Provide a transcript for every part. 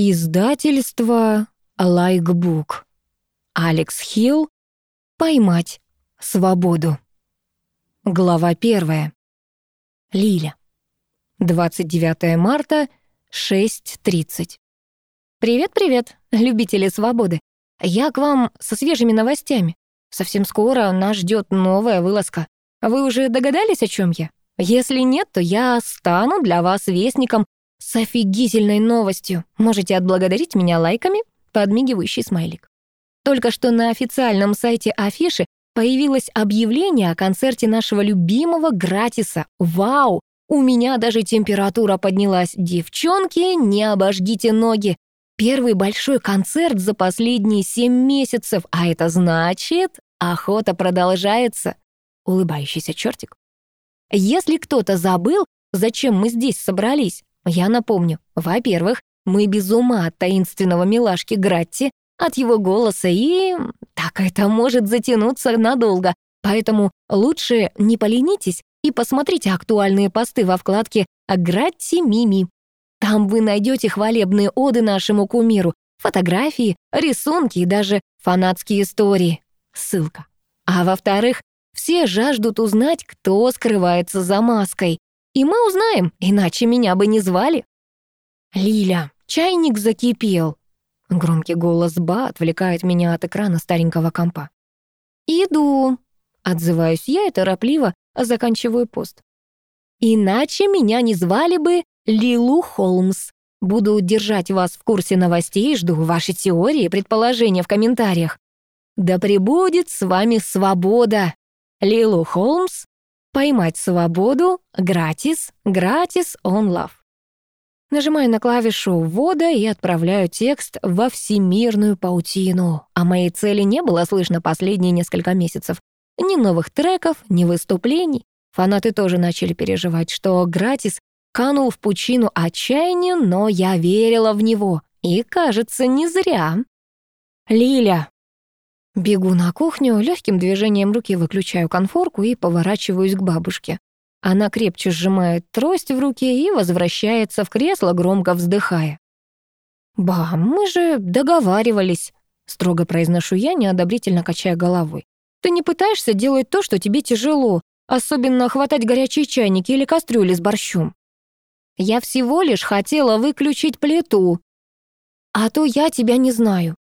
Издательство Лайкбук. Алекс Хилл. Поймать свободу. Глава первая. Лиля. 29 марта, 6.30. Привет-привет, любители свободы. Я к вам со свежими новостями. Совсем скоро нас ждет новая вылазка. Вы уже догадались, о чем я? Если нет, то я стану для вас вестником с офигительной новостью. Можете отблагодарить меня лайками, подмигивающий смайлик. Только что на официальном сайте Афиши появилось объявление о концерте нашего любимого Гратиса. Вау! У меня даже температура поднялась. Девчонки, не обожгите ноги. Первый большой концерт за последние семь месяцев, а это значит, охота продолжается. Улыбающийся чертик. Если кто-то забыл, зачем мы здесь собрались, я напомню, во-первых, мы без ума от таинственного милашки Гратти, от его голоса и... Так это может затянуться надолго, поэтому лучше не поленитесь и посмотрите актуальные посты во вкладке «Гратти Мими». Там вы найдете хвалебные оды нашему кумиру, фотографии, рисунки и даже фанатские истории. Ссылка. А во-вторых, все жаждут узнать, кто скрывается за маской. И мы узнаем, иначе меня бы не звали. «Лиля, чайник закипел!» Громкий голос Ба отвлекает меня от экрана старенького компа. «Иду!» — отзываюсь я и торопливо заканчиваю пост. «Иначе меня не звали бы Лилу Холмс. Буду держать вас в курсе новостей и жду ваши теории и предположения в комментариях. Да пребудет с вами свобода! Лилу Холмс Поймать свободу, гратис, гратис он love. Нажимаю на клавишу ввода и отправляю текст во всемирную паутину. О моей цели не было слышно последние несколько месяцев. Ни новых треков, ни выступлений. Фанаты тоже начали переживать, что Гратис канул в пучину отчаяния, но я верила в него. И, кажется, не зря. «Лиля, Бегу на кухню, легким движением руки выключаю конфорку и поворачиваюсь к бабушке. Она крепче сжимает трость в руке и возвращается в кресло, громко вздыхая. «Ба, мы же договаривались», — строго произношу я, неодобрительно качая головой. «Ты не пытаешься делать то, что тебе тяжело, особенно хватать горячие чайники или кастрюли с борщом. Я всего лишь хотела выключить плиту. А то я тебя не знаю.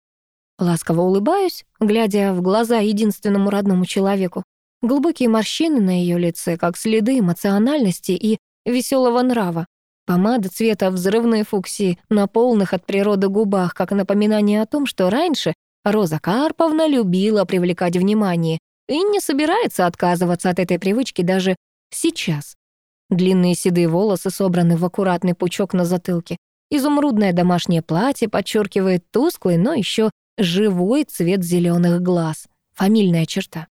Ласково улыбаюсь, глядя в глаза единственному родному человеку. Глубокие морщины на ее лице, как следы эмоциональности и веселого нрава. Помада цвета взрывной фуксии на полных от природы губах, как напоминание о том, что раньше Роза Карповна любила привлекать внимание и не собирается отказываться от этой привычки даже сейчас. Длинные седые волосы собраны в аккуратный пучок на затылке. Изумрудное домашнее платье подчеркивает тусклый, но еще живой цвет зеленых глаз. Фамильная черта.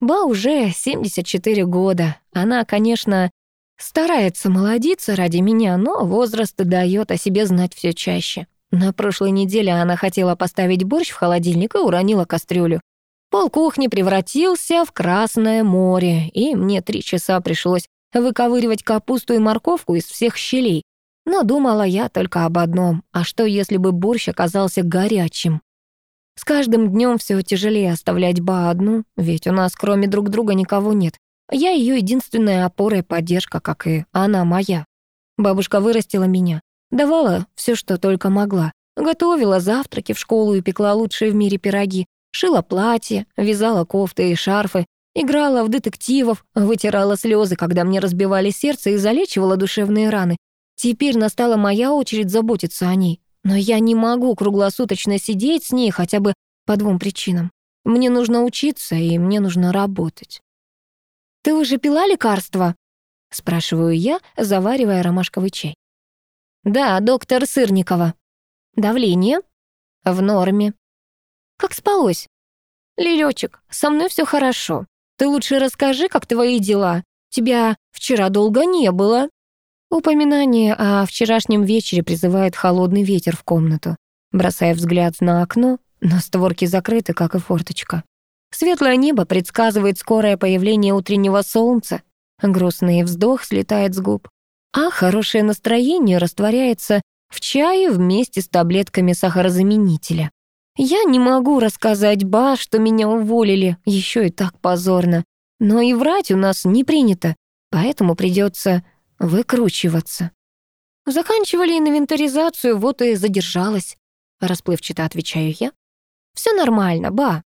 Ба уже 74 года. Она, конечно, старается молодиться ради меня, но возраст дает о себе знать все чаще. На прошлой неделе она хотела поставить борщ в холодильник и уронила кастрюлю. Пол кухни превратился в Красное море, и мне три часа пришлось выковыривать капусту и морковку из всех щелей. Но думала я только об одном, а что если бы борщ оказался горячим? С каждым днем все тяжелее оставлять Ба одну, ведь у нас кроме друг друга никого нет. Я ее единственная опора и поддержка, как и она моя. Бабушка вырастила меня, давала все, что только могла. Готовила завтраки в школу и пекла лучшие в мире пироги, шила платья, вязала кофты и шарфы, играла в детективов, вытирала слезы, когда мне разбивали сердце и залечивала душевные раны. Теперь настала моя очередь заботиться о ней. Но я не могу круглосуточно сидеть с ней хотя бы по двум причинам. Мне нужно учиться, и мне нужно работать. «Ты уже пила лекарства?» — спрашиваю я, заваривая ромашковый чай. «Да, доктор Сырникова». «Давление?» «В норме». «Как спалось?» «Лилечек, со мной все хорошо. Ты лучше расскажи, как твои дела. Тебя вчера долго не было». Упоминание о вчерашнем вечере призывает холодный ветер в комнату. Бросая взгляд на окно, но створки закрыты, как и форточка. Светлое небо предсказывает скорое появление утреннего солнца. Грустный вздох слетает с губ. А хорошее настроение растворяется в чае вместе с таблетками сахарозаменителя. Я не могу рассказать Ба, что меня уволили, еще и так позорно. Но и врать у нас не принято, поэтому придется выкручиваться. Заканчивали инвентаризацию, вот и задержалась. Расплывчато отвечаю я. Все нормально, Ба.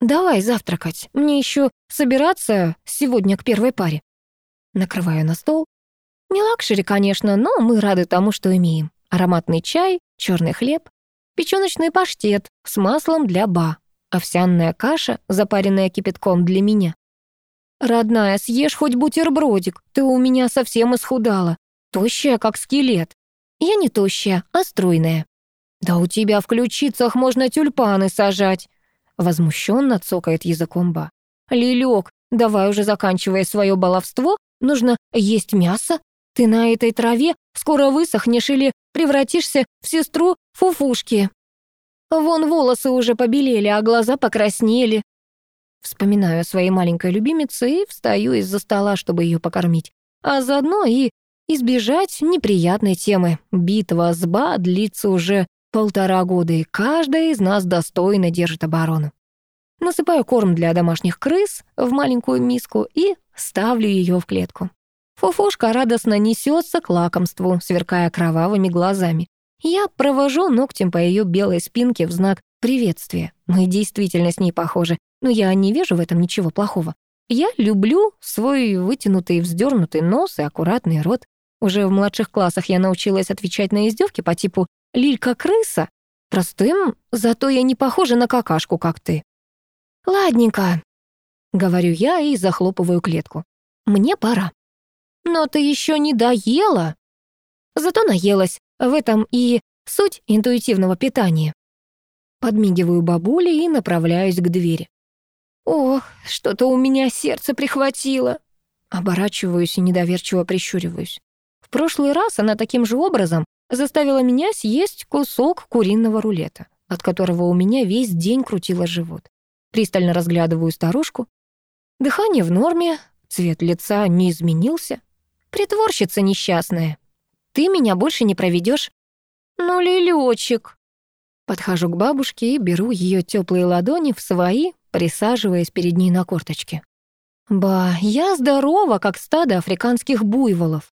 Давай завтракать, мне еще собираться сегодня к первой паре. Накрываю на стол. Не лакшери, конечно, но мы рады тому, что имеем. Ароматный чай, черный хлеб, печёночный паштет с маслом для ба, овсяная каша, запаренная кипятком для меня. «Родная, съешь хоть бутербродик, ты у меня совсем исхудала. Тощая, как скелет. Я не тощая, а стройная. Да у тебя в ключицах можно тюльпаны сажать». Возмущенно цокает языком ба. «Лилёк, давай уже заканчивай свое баловство, нужно есть мясо. Ты на этой траве скоро высохнешь или превратишься в сестру Фуфушки. Вон волосы уже побелели, а глаза покраснели. Вспоминаю о своей маленькой любимице и встаю из-за стола, чтобы ее покормить. А заодно и избежать неприятной темы. Битва с Ба длится уже полтора года, и каждая из нас достойно держит оборону. Насыпаю корм для домашних крыс в маленькую миску и ставлю ее в клетку. Фуфушка радостно несется к лакомству, сверкая кровавыми глазами. Я провожу ногтем по ее белой спинке в знак приветствия. Мы действительно с ней похожи, но я не вижу в этом ничего плохого. Я люблю свой вытянутый вздернутый нос и аккуратный рот. Уже в младших классах я научилась отвечать на издевки по типу «Лилька-крыса». Простым, зато я не похожа на какашку, как ты. «Ладненько», — говорю я и захлопываю клетку. «Мне пора». «Но ты еще не доела!» Зато наелась. В этом и суть интуитивного питания. Подмигиваю бабуле и направляюсь к двери. «Ох, что-то у меня сердце прихватило!» Оборачиваюсь и недоверчиво прищуриваюсь. В прошлый раз она таким же образом заставила меня съесть кусок куриного рулета, от которого у меня весь день крутило живот. Пристально разглядываю старушку. Дыхание в норме, цвет лица не изменился. Притворщица несчастная. Ты меня больше не проведешь. Ну, лилечек. Подхожу к бабушке и беру ее теплые ладони в свои, присаживаясь перед ней на корточке. Ба, я здорова, как стадо африканских буйволов.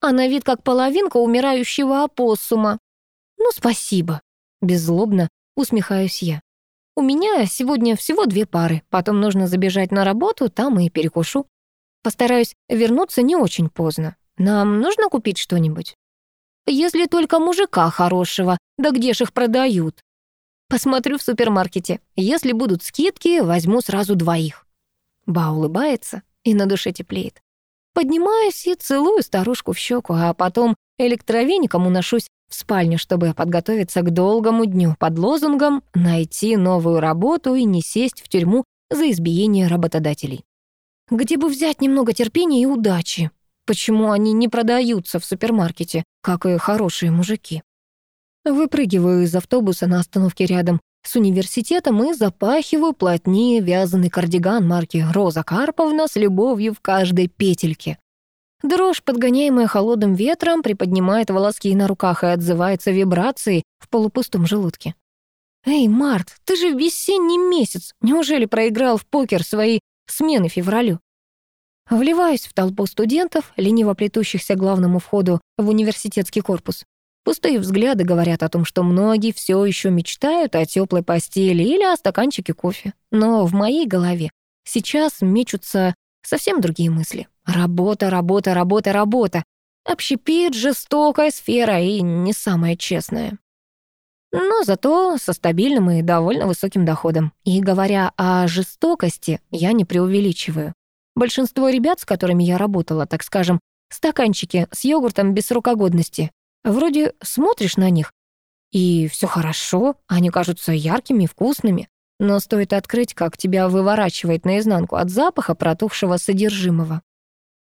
А на вид как половинка умирающего опоссума. Ну, спасибо. Беззлобно усмехаюсь я. У меня сегодня всего две пары, потом нужно забежать на работу, там и перекушу. Постараюсь вернуться не очень поздно. Нам нужно купить что-нибудь? Если только мужика хорошего, да где ж их продают? Посмотрю в супермаркете. Если будут скидки, возьму сразу двоих. Ба улыбается и на душе теплеет. Поднимаюсь и целую старушку в щеку, а потом электровеником уношусь в спальню, чтобы подготовиться к долгому дню под лозунгом «найти новую работу и не сесть в тюрьму за избиение работодателей». Где бы взять немного терпения и удачи? Почему они не продаются в супермаркете, как и хорошие мужики? Выпрыгиваю из автобуса на остановке рядом с университетом и запахиваю плотнее вязаный кардиган марки «Роза Карповна» с любовью в каждой петельке. Дрожь, подгоняемая холодным ветром, приподнимает волоски на руках и отзывается вибрацией в полупустом желудке. «Эй, Март, ты же весенний месяц. Неужели проиграл в покер свои смены февралю. Вливаюсь в толпу студентов, лениво плетущихся главному входу в университетский корпус. Пустые взгляды говорят о том, что многие все еще мечтают о теплой постели или о стаканчике кофе. Но в моей голове сейчас мечутся совсем другие мысли. Работа, работа, работа, работа. Общепит, жестокая сфера и не самая честная но зато со стабильным и довольно высоким доходом. И говоря о жестокости, я не преувеличиваю. Большинство ребят, с которыми я работала, так скажем, стаканчики с йогуртом без срокогодности, вроде смотришь на них, и все хорошо, они кажутся яркими, вкусными, но стоит открыть, как тебя выворачивает наизнанку от запаха протухшего содержимого.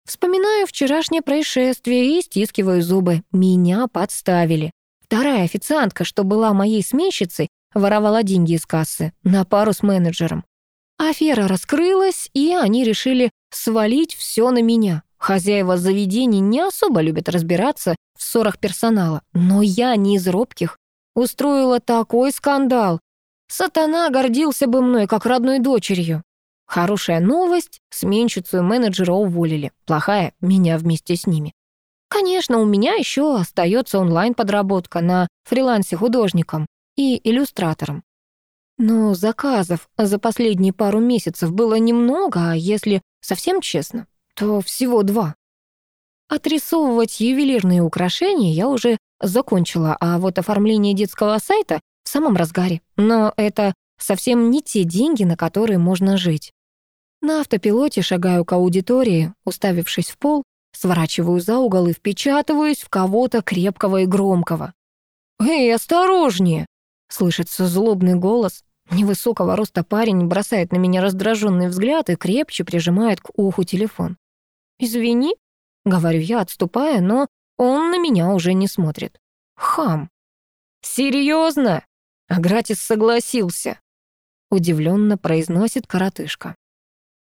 Вспоминаю вчерашнее происшествие и стискиваю зубы. Меня подставили. Вторая официантка, что была моей сменщицей, воровала деньги из кассы на пару с менеджером. Афера раскрылась, и они решили свалить все на меня. Хозяева заведений не особо любят разбираться в ссорах персонала, но я не из робких. Устроила такой скандал. Сатана гордился бы мной, как родной дочерью. Хорошая новость — сменщицу и менеджера уволили. Плохая — меня вместе с ними. Конечно, у меня еще остается онлайн-подработка на фрилансе художником и иллюстратором. Но заказов за последние пару месяцев было немного, а если совсем честно, то всего два. Отрисовывать ювелирные украшения я уже закончила, а вот оформление детского сайта в самом разгаре. Но это совсем не те деньги, на которые можно жить. На автопилоте шагаю к аудитории, уставившись в пол, сворачиваю за угол и впечатываюсь в кого-то крепкого и громкого. «Эй, осторожнее!» — слышится злобный голос. Невысокого роста парень бросает на меня раздраженный взгляд и крепче прижимает к уху телефон. «Извини», — говорю я, отступая, но он на меня уже не смотрит. Хам. «Серьезно?» А согласился. Удивленно произносит коротышка.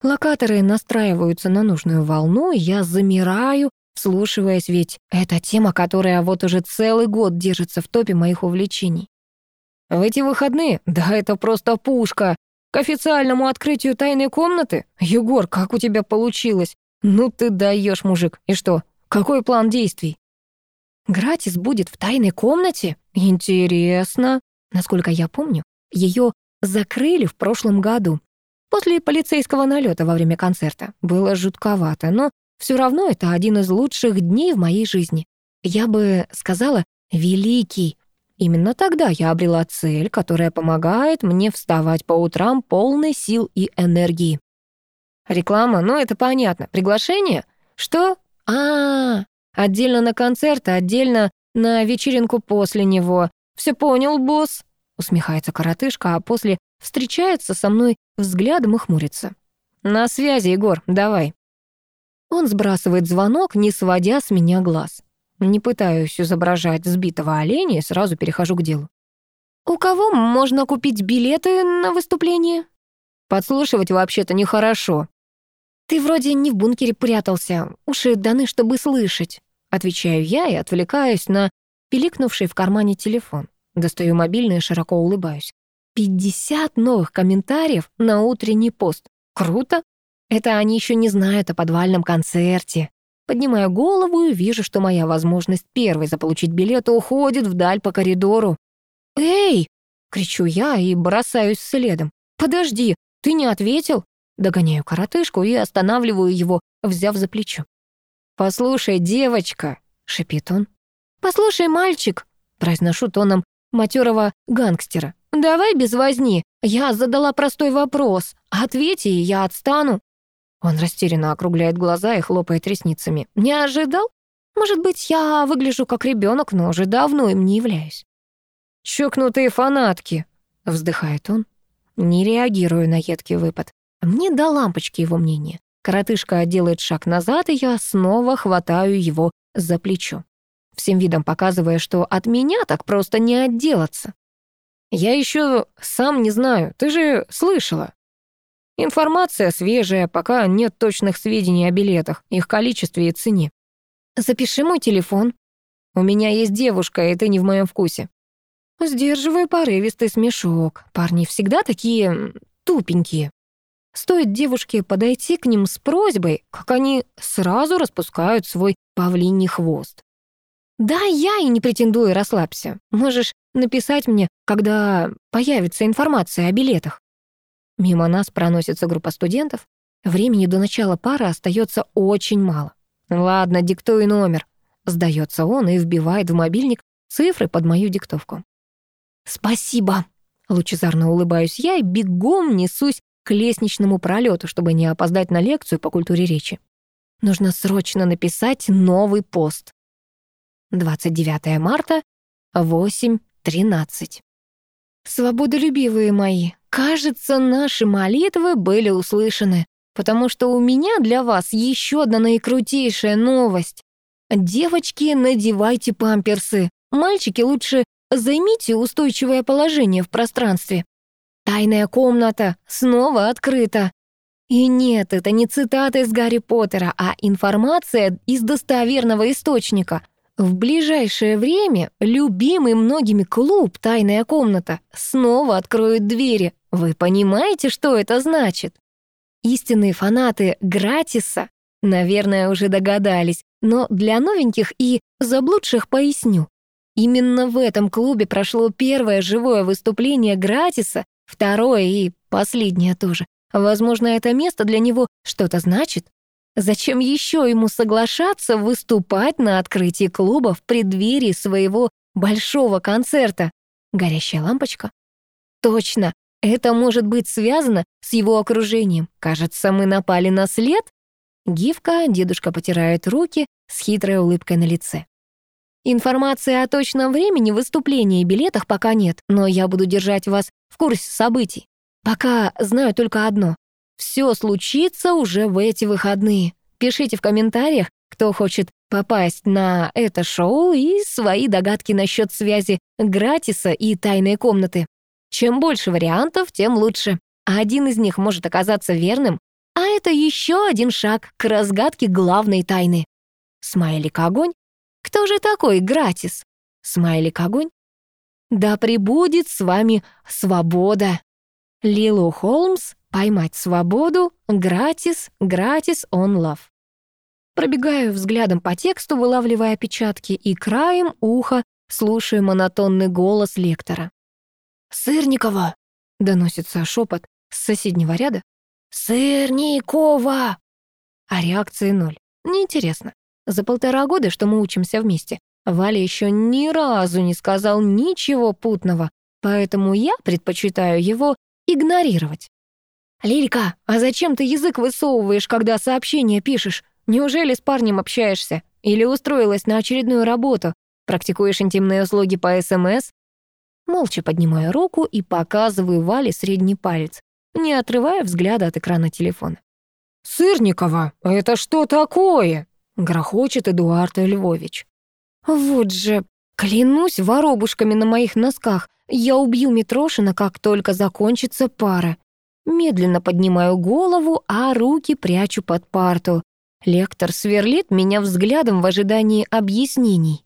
Локаторы настраиваются на нужную волну, и я замираю, вслушиваясь, ведь это тема, которая вот уже целый год держится в топе моих увлечений. В эти выходные? Да это просто пушка. К официальному открытию тайной комнаты? Егор, как у тебя получилось? Ну ты даешь, мужик. И что? Какой план действий? Гратис будет в тайной комнате? Интересно. Насколько я помню, ее закрыли в прошлом году. После полицейского налета во время концерта. Было жутковато, но все равно это один из лучших дней в моей жизни. Я бы сказала, великий. Именно тогда я обрела цель, которая помогает мне вставать по утрам полной сил и энергии. Реклама, ну это понятно. Приглашение? Что? А, -а, -а. отдельно на концерт, а отдельно на вечеринку после него. Все понял, босс? Усмехается коротышка, а после встречается со мной взглядом и хмурится. На связи, Егор, давай. Он сбрасывает звонок, не сводя с меня глаз. Не пытаюсь изображать сбитого оленя сразу перехожу к делу. «У кого можно купить билеты на выступление?» «Подслушивать вообще-то нехорошо». «Ты вроде не в бункере прятался, уши даны, чтобы слышать», отвечаю я и отвлекаюсь на пиликнувший в кармане телефон. Достаю мобильный и широко улыбаюсь. «Пятьдесят новых комментариев на утренний пост. Круто! Это они еще не знают о подвальном концерте. Поднимаю голову и вижу, что моя возможность первой заполучить билет уходит вдаль по коридору. «Эй!» — кричу я и бросаюсь следом. «Подожди, ты не ответил?» Догоняю коротышку и останавливаю его, взяв за плечо. «Послушай, девочка!» — шипит он. «Послушай, мальчик!» — произношу тоном матерого гангстера. «Давай без возни. Я задала простой вопрос. Ответь, и я отстану». Он растерянно округляет глаза и хлопает ресницами. «Не ожидал? Может быть, я выгляжу как ребенок, но уже давно им не являюсь». «Чокнутые фанатки!» — вздыхает он. Не реагирую на едкий выпад. Мне до лампочки его мнение. Коротышка делает шаг назад, и я снова хватаю его за плечо. Всем видом показывая, что от меня так просто не отделаться. «Я еще сам не знаю, ты же слышала. Информация свежая, пока нет точных сведений о билетах, их количестве и цене. Запиши мой телефон. У меня есть девушка, и ты не в моем вкусе. Сдерживаю порывистый смешок. Парни всегда такие тупенькие. Стоит девушке подойти к ним с просьбой, как они сразу распускают свой павлиний хвост. «Да, я и не претендую, расслабься. Можешь написать мне, когда появится информация о билетах». Мимо нас проносится группа студентов. Времени до начала пары остается очень мало. «Ладно, диктуй номер», — сдается он и вбивает в мобильник цифры под мою диктовку. «Спасибо», — лучезарно улыбаюсь я и бегом несусь к лестничному пролету, чтобы не опоздать на лекцию по культуре речи. Нужно срочно написать новый пост. 29 марта, 8.13. Свободолюбивые мои, Кажется, наши молитвы были услышаны, потому что у меня для вас еще одна наикрутейшая новость. Девочки, надевайте памперсы. Мальчики, лучше займите устойчивое положение в пространстве. Тайная комната снова открыта. И нет, это не цитата из Гарри Поттера, а информация из достоверного источника. В ближайшее время любимый многими клуб «Тайная комната» снова откроют двери. Вы понимаете, что это значит? Истинные фанаты Гратиса, наверное, уже догадались, но для новеньких и заблудших поясню. Именно в этом клубе прошло первое живое выступление Гратиса, второе и последнее тоже. Возможно, это место для него что-то значит. Зачем еще ему соглашаться выступать на открытии клуба в преддверии своего большого концерта? Горящая лампочка? Точно, это может быть связано с его окружением. Кажется, мы напали на след? Гифка, дедушка потирает руки с хитрой улыбкой на лице. Информации о точном времени выступления и билетах пока нет, но я буду держать вас в курсе событий. Пока знаю только одно. Все случится уже в эти выходные. Пишите в комментариях, кто хочет попасть на это шоу и свои догадки насчет связи Гратиса и тайной комнаты. Чем больше вариантов, тем лучше. А один из них может оказаться верным, а это еще один шаг к разгадке главной тайны. Смайлик огонь. Кто же такой Гратис? Смайлик огонь. Да пребудет с вами свобода. Лилу Холмс «Поймать свободу», «Гратис», «Гратис он лав». Пробегаю взглядом по тексту, вылавливая опечатки, и краем уха слушаю монотонный голос лектора. «Сырникова!» — доносится шепот с соседнего ряда. «Сырникова!» А реакции ноль. Неинтересно. За полтора года, что мы учимся вместе, Валя еще ни разу не сказал ничего путного, поэтому я предпочитаю его игнорировать. «Лилька, а зачем ты язык высовываешь, когда сообщение пишешь? Неужели с парнем общаешься? Или устроилась на очередную работу? Практикуешь интимные услуги по СМС?» Молча поднимаю руку и показываю Вале средний палец, не отрывая взгляда от экрана телефона. «Сырникова, это что такое?» — грохочет Эдуард Львович. «Вот же, клянусь воробушками на моих носках, я убью Митрошина, как только закончится пара. Медленно поднимаю голову, а руки прячу под парту. Лектор сверлит меня взглядом в ожидании объяснений.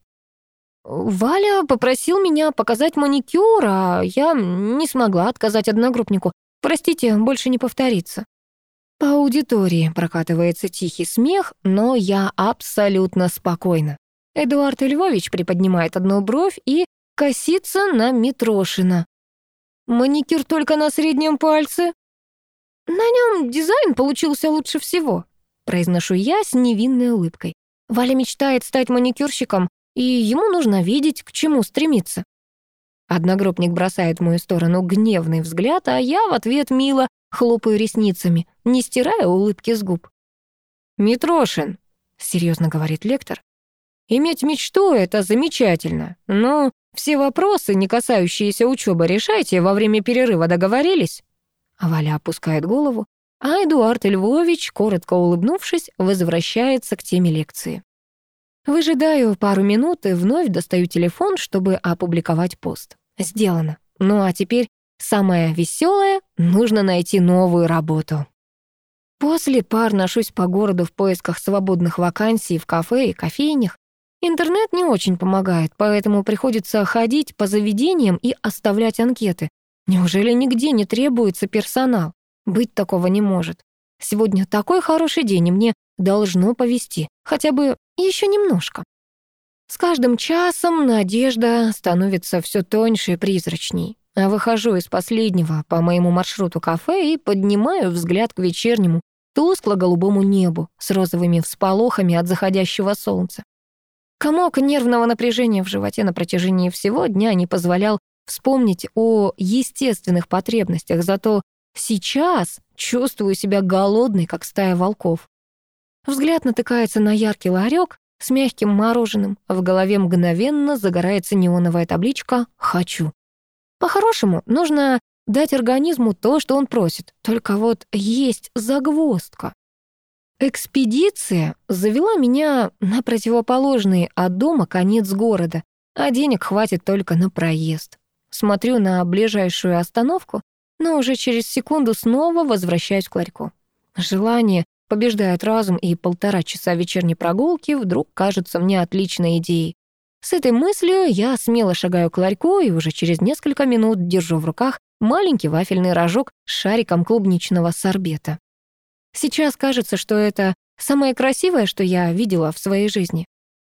Валя попросил меня показать маникюр, а я не смогла отказать одногруппнику. Простите, больше не повторится. По аудитории прокатывается тихий смех, но я абсолютно спокойна. Эдуард Львович приподнимает одну бровь и косится на Митрошина. «Маникюр только на среднем пальце?» «На нем дизайн получился лучше всего», — произношу я с невинной улыбкой. Валя мечтает стать маникюрщиком, и ему нужно видеть, к чему стремиться. Одногруппник бросает в мою сторону гневный взгляд, а я в ответ мило хлопаю ресницами, не стирая улыбки с губ. «Митрошин», — серьезно говорит лектор, «иметь мечту — это замечательно, но все вопросы, не касающиеся учебы, решайте во время перерыва, договорились?» Валя опускает голову, а Эдуард Львович, коротко улыбнувшись, возвращается к теме лекции. Выжидаю пару минут и вновь достаю телефон, чтобы опубликовать пост. Сделано. Ну а теперь самое веселое — нужно найти новую работу. После пар ношусь по городу в поисках свободных вакансий в кафе и кофейнях. Интернет не очень помогает, поэтому приходится ходить по заведениям и оставлять анкеты. Неужели нигде не требуется персонал? Быть такого не может. Сегодня такой хороший день, и мне должно повезти. Хотя бы еще немножко. С каждым часом надежда становится все тоньше и призрачней. А выхожу из последнего по моему маршруту кафе и поднимаю взгляд к вечернему, тускло-голубому небу с розовыми всполохами от заходящего солнца. Комок нервного напряжения в животе на протяжении всего дня не позволял вспомнить о естественных потребностях, зато сейчас чувствую себя голодной, как стая волков. Взгляд натыкается на яркий ларек с мягким мороженым, в голове мгновенно загорается неоновая табличка «Хочу». По-хорошему, нужно дать организму то, что он просит, только вот есть загвоздка. Экспедиция завела меня на противоположный от дома конец города, а денег хватит только на проезд. Смотрю на ближайшую остановку, но уже через секунду снова возвращаюсь к ларьку. Желание побеждает разум, и полтора часа вечерней прогулки вдруг кажется мне отличной идеей. С этой мыслью я смело шагаю к ларьку и уже через несколько минут держу в руках маленький вафельный рожок с шариком клубничного сорбета. Сейчас кажется, что это самое красивое, что я видела в своей жизни.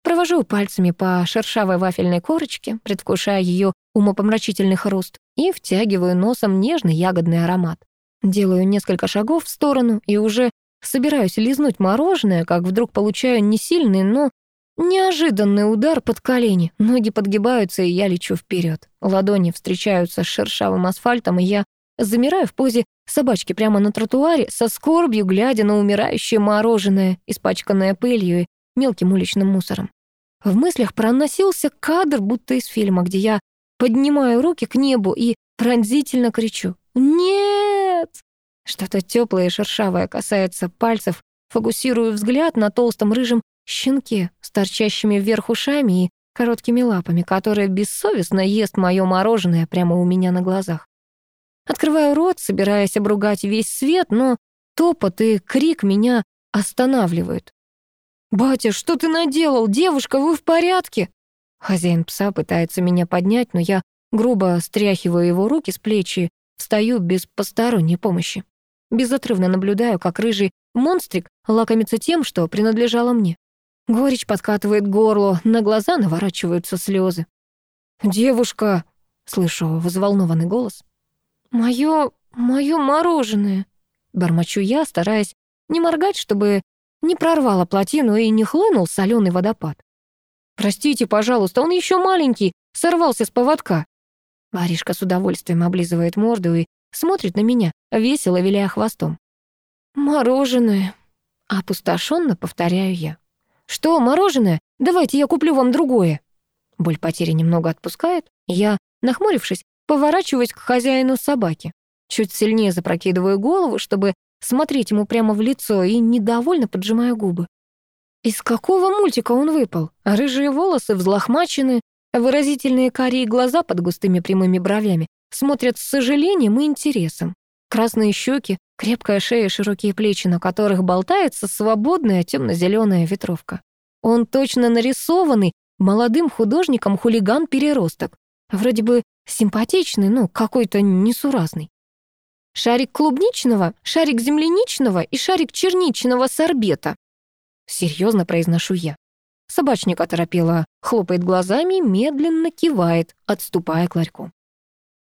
Провожу пальцами по шершавой вафельной корочке, предвкушая ее умопомрачительный хруст, и втягиваю носом нежный ягодный аромат. Делаю несколько шагов в сторону и уже собираюсь лизнуть мороженое, как вдруг получаю не сильный, но неожиданный удар под колени. Ноги подгибаются, и я лечу вперед. Ладони встречаются с шершавым асфальтом, и я замираю в позе собачки прямо на тротуаре, со скорбью глядя на умирающее мороженое, испачканное пылью и мелким уличным мусором. В мыслях проносился кадр, будто из фильма, где я поднимаю руки к небу и пронзительно кричу «Нет!». Что-то теплое и шершавое касается пальцев, фокусирую взгляд на толстом рыжем щенке с торчащими вверх ушами и короткими лапами, который бессовестно ест мое мороженое прямо у меня на глазах. Открываю рот, собираясь обругать весь свет, но топот и крик меня останавливают. «Батя, что ты наделал? Девушка, вы в порядке?» Хозяин пса пытается меня поднять, но я грубо стряхиваю его руки с плечи, встаю без посторонней помощи. Безотрывно наблюдаю, как рыжий монстрик лакомится тем, что принадлежало мне. Горечь подкатывает горло, на глаза наворачиваются слезы. «Девушка!» — слышу взволнованный голос. «Моё... моё мороженое!» Бормочу я, стараясь не моргать, чтобы не прорвало плотину и не хлынул соленый водопад. «Простите, пожалуйста, он еще маленький, сорвался с поводка». Воришка с удовольствием облизывает морду и смотрит на меня, весело виляя хвостом. «Мороженое», — опустошенно повторяю я. «Что, мороженое? Давайте я куплю вам другое». Боль потери немного отпускает. Я, нахмурившись, поворачиваюсь к хозяину собаки. Чуть сильнее запрокидываю голову, чтобы смотреть ему прямо в лицо и недовольно поджимаю губы. Из какого мультика он выпал? Рыжие волосы взлохмачены, выразительные карие глаза под густыми прямыми бровями смотрят с сожалением и интересом. Красные щеки, крепкая шея, широкие плечи, на которых болтается свободная темно-зеленая ветровка. Он точно нарисованный молодым художником хулиган-переросток. Вроде бы симпатичный, но какой-то несуразный. Шарик клубничного, шарик земляничного и шарик черничного сорбета. Серьезно произношу я. Собачник оторопело, хлопает глазами, медленно кивает, отступая к ларьку.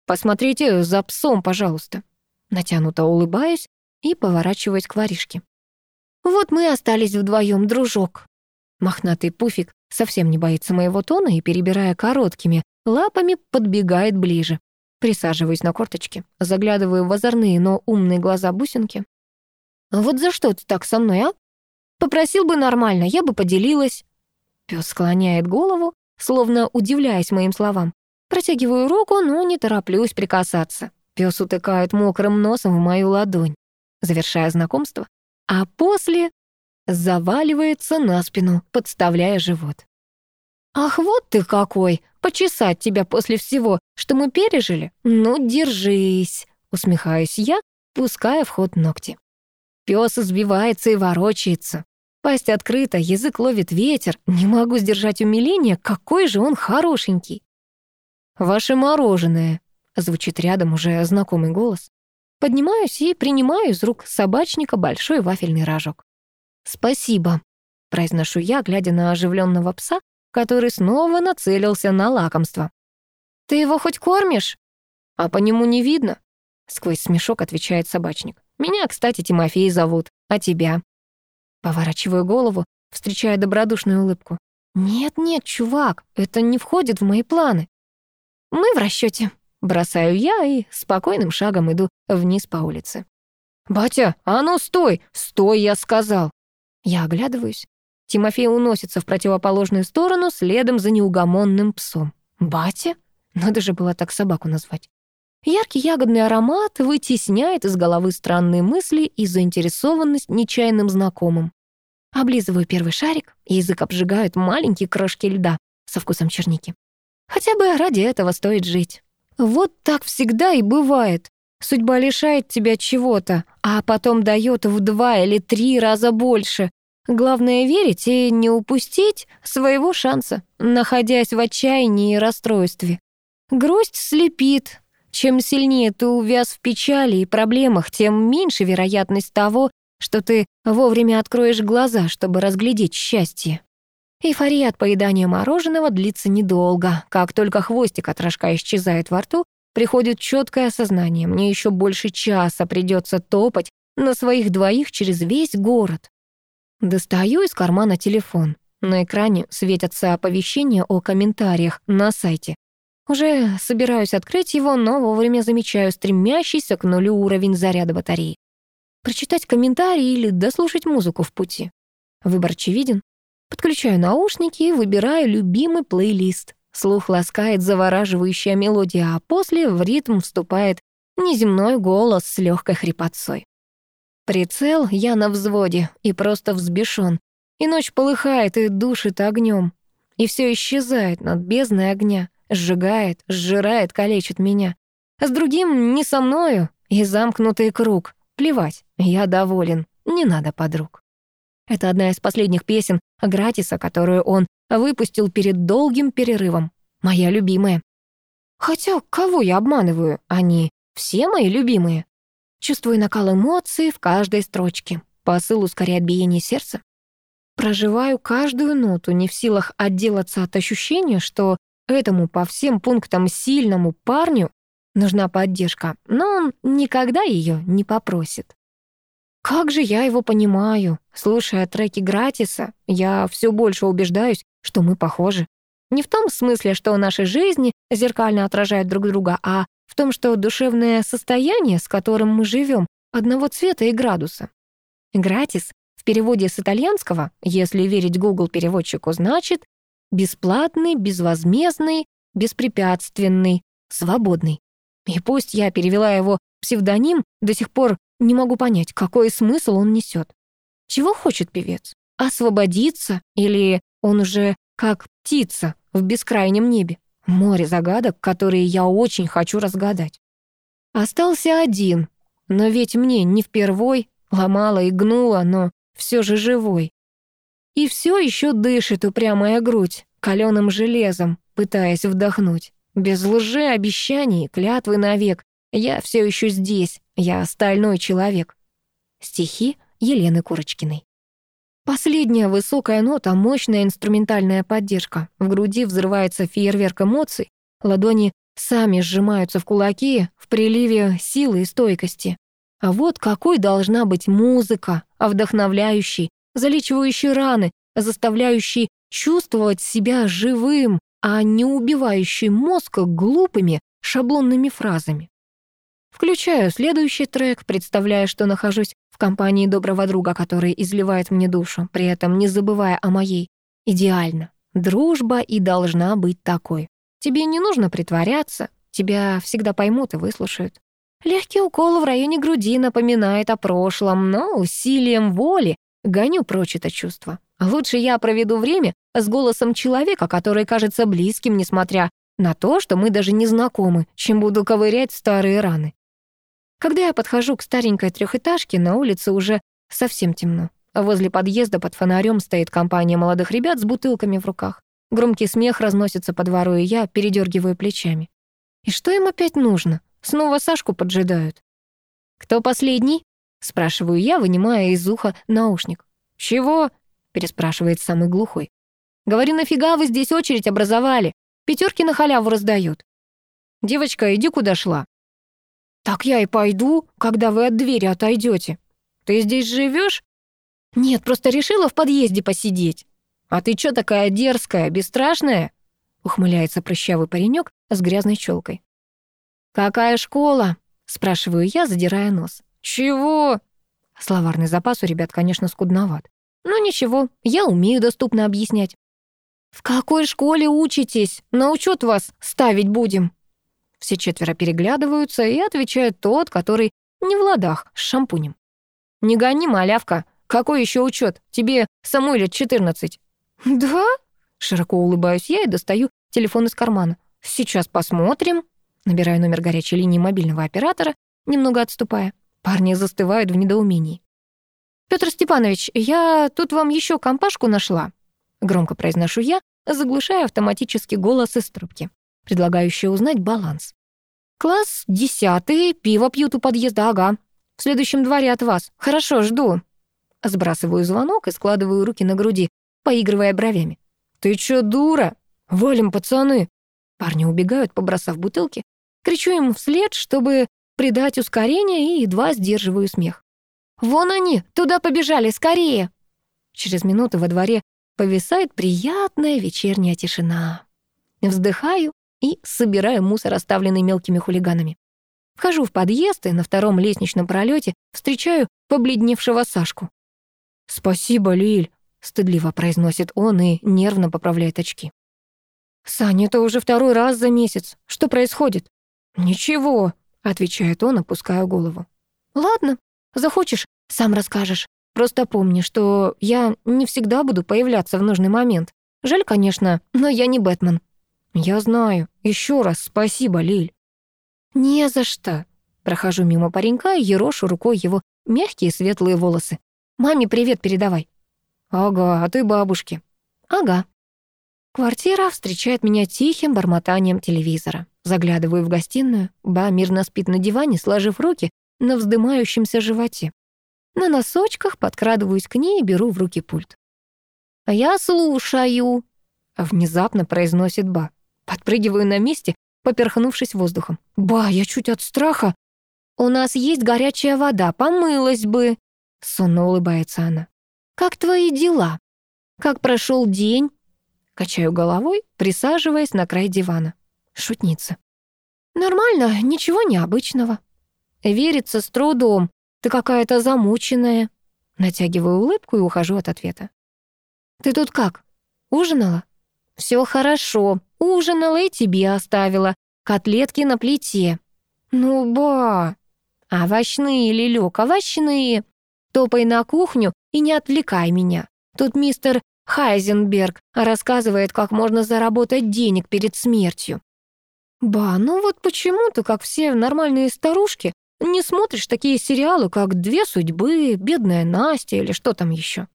«Посмотрите за псом, пожалуйста». Натянуто улыбаюсь и поворачиваюсь к воришке. «Вот мы остались вдвоем, дружок». Мохнатый пуфик совсем не боится моего тона и, перебирая короткими лапами, подбегает ближе. Присаживаюсь на корточки, заглядываю в озорные, но умные глаза бусинки. «Вот за что ты так со мной, а? Попросил бы нормально, я бы поделилась». Пёс склоняет голову, словно удивляясь моим словам. Протягиваю руку, но не тороплюсь прикасаться. Пёс утыкает мокрым носом в мою ладонь, завершая знакомство, а после заваливается на спину, подставляя живот. «Ах, вот ты какой! Почесать тебя после всего, что мы пережили? Ну, держись!» Усмехаюсь я, пуская в ход ногти. Пес избивается и ворочается. Пасть открыта, язык ловит ветер. Не могу сдержать умиление, какой же он хорошенький. «Ваше мороженое», — звучит рядом уже знакомый голос. Поднимаюсь и принимаю из рук собачника большой вафельный рожок. «Спасибо», — произношу я, глядя на оживленного пса, который снова нацелился на лакомство. «Ты его хоть кормишь?» «А по нему не видно», — сквозь смешок отвечает собачник. «Меня, кстати, Тимофей зовут, а тебя?» Поворачиваю голову, встречая добродушную улыбку. «Нет-нет, чувак, это не входит в мои планы». «Мы в расчете. бросаю я и спокойным шагом иду вниз по улице. «Батя, а ну стой! Стой, я сказал!» Я оглядываюсь. Тимофей уносится в противоположную сторону следом за неугомонным псом. «Батя?» Надо же было так собаку назвать. Яркий ягодный аромат вытесняет из головы странные мысли и заинтересованность нечаянным знакомым. Облизываю первый шарик, язык обжигают маленькие крошки льда со вкусом черники. Хотя бы ради этого стоит жить. Вот так всегда и бывает. Судьба лишает тебя чего-то, а потом дает в два или три раза больше. Главное — верить и не упустить своего шанса, находясь в отчаянии и расстройстве. Грусть слепит. Чем сильнее ты увяз в печали и проблемах, тем меньше вероятность того, что ты вовремя откроешь глаза, чтобы разглядеть счастье. Эйфория от поедания мороженого длится недолго. Как только хвостик от рожка исчезает во рту, приходит четкое осознание. Мне еще больше часа придется топать на своих двоих через весь город. Достаю из кармана телефон. На экране светятся оповещения о комментариях на сайте. Уже собираюсь открыть его, но вовремя замечаю стремящийся к нулю уровень заряда батареи. Прочитать комментарии или дослушать музыку в пути. Выбор очевиден. Подключаю наушники и выбираю любимый плейлист. Слух ласкает завораживающая мелодия, а после в ритм вступает неземной голос с легкой хрипотцой. Прицел я на взводе и просто взбешен. И ночь полыхает и душит огнем. И все исчезает над бездной огня. Сжигает, сжирает, калечит меня. А с другим не со мною. И замкнутый круг. Плевать, я доволен. Не надо подруг. Это одна из последних песен Гратиса, которую он выпустил перед долгим перерывом. Моя любимая. Хотя кого я обманываю? Они все мои любимые. Чувствую накал эмоций в каждой строчке. Посыл ускоряет биение сердца. Проживаю каждую ноту, не в силах отделаться от ощущения, что этому по всем пунктам сильному парню нужна поддержка, но он никогда ее не попросит. Как же я его понимаю. Слушая треки Гратиса, я все больше убеждаюсь, что мы похожи. Не в том смысле, что наши жизни зеркально отражают друг друга, а в том, что душевное состояние, с которым мы живем, одного цвета и градуса. Гратис в переводе с итальянского, если верить Google-переводчику, значит бесплатный, безвозмездный, беспрепятственный, свободный. И пусть я перевела его псевдоним, до сих пор не могу понять, какой смысл он несет. Чего хочет певец? Освободиться? Или он уже как птица в бескрайнем небе? Море загадок, которые я очень хочу разгадать. Остался один, но ведь мне не впервой ломала и гнула, но все же живой. И все еще дышит упрямая грудь каленым железом, пытаясь вдохнуть. Без лжи, обещаний, клятвы навек. Я все еще здесь, я стальной человек. Стихи Елены Курочкиной. Последняя высокая нота, мощная инструментальная поддержка. В груди взрывается фейерверк эмоций, ладони сами сжимаются в кулаки в приливе силы и стойкости. А вот какой должна быть музыка, вдохновляющей, залечивающей раны, заставляющей чувствовать себя живым, а не убивающей мозг глупыми шаблонными фразами. Включаю следующий трек, представляя, что нахожусь в компании доброго друга, который изливает мне душу, при этом не забывая о моей. Идеально. Дружба и должна быть такой. Тебе не нужно притворяться, тебя всегда поймут и выслушают. Легкий укол в районе груди напоминает о прошлом, но усилием воли гоню прочь это чувство. Лучше я проведу время с голосом человека, который кажется близким, несмотря на то, что мы даже не знакомы, чем буду ковырять старые раны. Когда я подхожу к старенькой трехэтажке, на улице уже совсем темно. Возле подъезда под фонарем стоит компания молодых ребят с бутылками в руках. Громкий смех разносится по двору, и я передергиваю плечами. И что им опять нужно? Снова Сашку поджидают. «Кто последний?» — спрашиваю я, вынимая из уха наушник. «Чего?» — переспрашивает самый глухой. «Говорю, нафига вы здесь очередь образовали? Пятерки на халяву раздают». «Девочка, иди куда шла». «Так я и пойду, когда вы от двери отойдете. Ты здесь живешь? «Нет, просто решила в подъезде посидеть». «А ты чё такая дерзкая, бесстрашная?» ухмыляется прыщавый паренек с грязной челкой. «Какая школа?» — спрашиваю я, задирая нос. «Чего?» Словарный запас у ребят, конечно, скудноват. Но ничего, я умею доступно объяснять. «В какой школе учитесь? На учет вас ставить будем?» Все четверо переглядываются и отвечает тот, который не в ладах с шампунем. «Не гони, малявка. Какой еще учет? Тебе самой лет 14. «Да?» Широко улыбаюсь я и достаю телефон из кармана. «Сейчас посмотрим». Набираю номер горячей линии мобильного оператора. немного отступая. Парни застывают в недоумении. «Пётр Степанович, я тут вам еще компашку нашла», — громко произношу я, заглушая автоматический голос из трубки, предлагающий узнать баланс. «Класс десятый, пиво пьют у подъезда, ага. В следующем дворе от вас. Хорошо, жду». Сбрасываю звонок и складываю руки на груди, поигрывая бровями. «Ты чё, дура? Валим, пацаны!» Парни убегают, побросав бутылки. Кричу им вслед, чтобы придать ускорение, и едва сдерживаю смех. «Вон они! Туда побежали! Скорее!» Через минуту во дворе повисает приятная вечерняя тишина. Вздыхаю и собираю мусор, оставленный мелкими хулиганами. Вхожу в подъезд и на втором лестничном пролете встречаю побледневшего Сашку. «Спасибо, Лиль», — стыдливо произносит он и нервно поправляет очки. «Саня, это уже второй раз за месяц. Что происходит?» «Ничего», — отвечает он, опуская голову. «Ладно, захочешь, сам расскажешь. Просто помни, что я не всегда буду появляться в нужный момент. Жаль, конечно, но я не Бэтмен». «Я знаю. Еще раз спасибо, Лиль». «Не за что». Прохожу мимо паренька и ерошу рукой его мягкие светлые волосы. «Маме привет передавай». «Ага, а ты бабушке». «Ага». Квартира встречает меня тихим бормотанием телевизора. Заглядываю в гостиную. Ба мирно спит на диване, сложив руки на вздымающемся животе. На носочках подкрадываюсь к ней и беру в руки пульт. «Я слушаю», — внезапно произносит Ба. Подпрыгиваю на месте, поперхнувшись воздухом. «Ба, я чуть от страха!» «У нас есть горячая вода, помылась бы!» Сонно улыбается она. «Как твои дела? Как прошел день?» Качаю головой, присаживаясь на край дивана. Шутница. «Нормально, ничего необычного». «Верится с трудом. Ты какая-то замученная». Натягиваю улыбку и ухожу от ответа. «Ты тут как? Ужинала?» «Все хорошо. Ужинала и тебе оставила. Котлетки на плите». «Ну, ба!» «Овощные, Лилёк, овощные. Топай на кухню и не отвлекай меня. Тут мистер Хайзенберг рассказывает, как можно заработать денег перед смертью». «Ба, ну вот почему ты, как все нормальные старушки, не смотришь такие сериалы, как «Две судьбы», «Бедная Настя» или что там еще?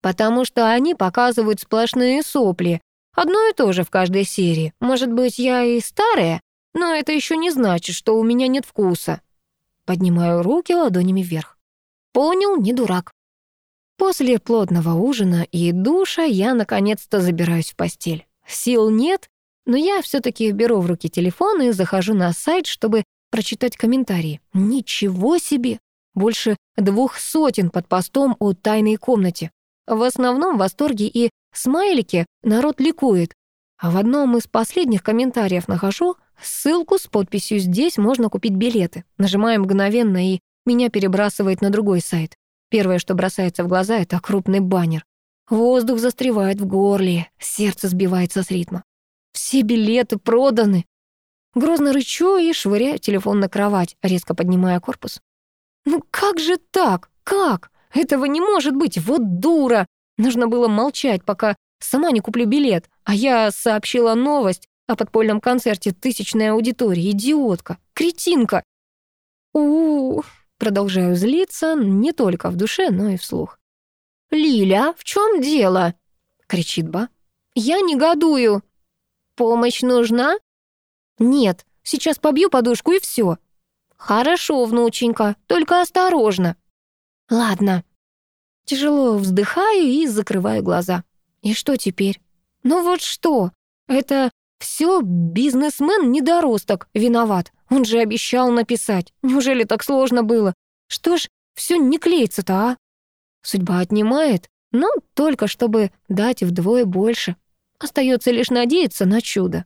Потому что они показывают сплошные сопли, Одно и то же в каждой серии. Может быть, я и старая, но это еще не значит, что у меня нет вкуса. Поднимаю руки ладонями вверх. Понял, не дурак. После плотного ужина и душа я наконец-то забираюсь в постель. Сил нет, но я все таки беру в руки телефон и захожу на сайт, чтобы прочитать комментарии. Ничего себе! Больше двух сотен под постом о тайной комнате. В основном в восторге и смайлики народ ликует. А в одном из последних комментариев нахожу ссылку с подписью «Здесь можно купить билеты». Нажимаю мгновенно, и меня перебрасывает на другой сайт. Первое, что бросается в глаза, это крупный баннер. Воздух застревает в горле, сердце сбивается с ритма. Все билеты проданы. Грозно рычу и швыряю телефон на кровать, резко поднимая корпус. Ну как же так? Как? Этого не может быть, вот дура! Нужно было молчать, пока сама не куплю билет, а я сообщила новость о подпольном концерте тысячной аудитории. Идиотка, кретинка. у, -у, -у продолжаю злиться не только в душе, но и вслух. «Лиля, в чем дело?» — кричит Ба. «Я негодую. Помощь нужна?» «Нет, сейчас побью подушку и все. «Хорошо, внученька, только осторожно». «Ладно». Тяжело вздыхаю и закрываю глаза. И что теперь? Ну вот что? Это все бизнесмен-недоросток виноват. Он же обещал написать. Неужели так сложно было? Что ж, все не клеится-то, а? Судьба отнимает, но только чтобы дать вдвое больше. Остается лишь надеяться на чудо.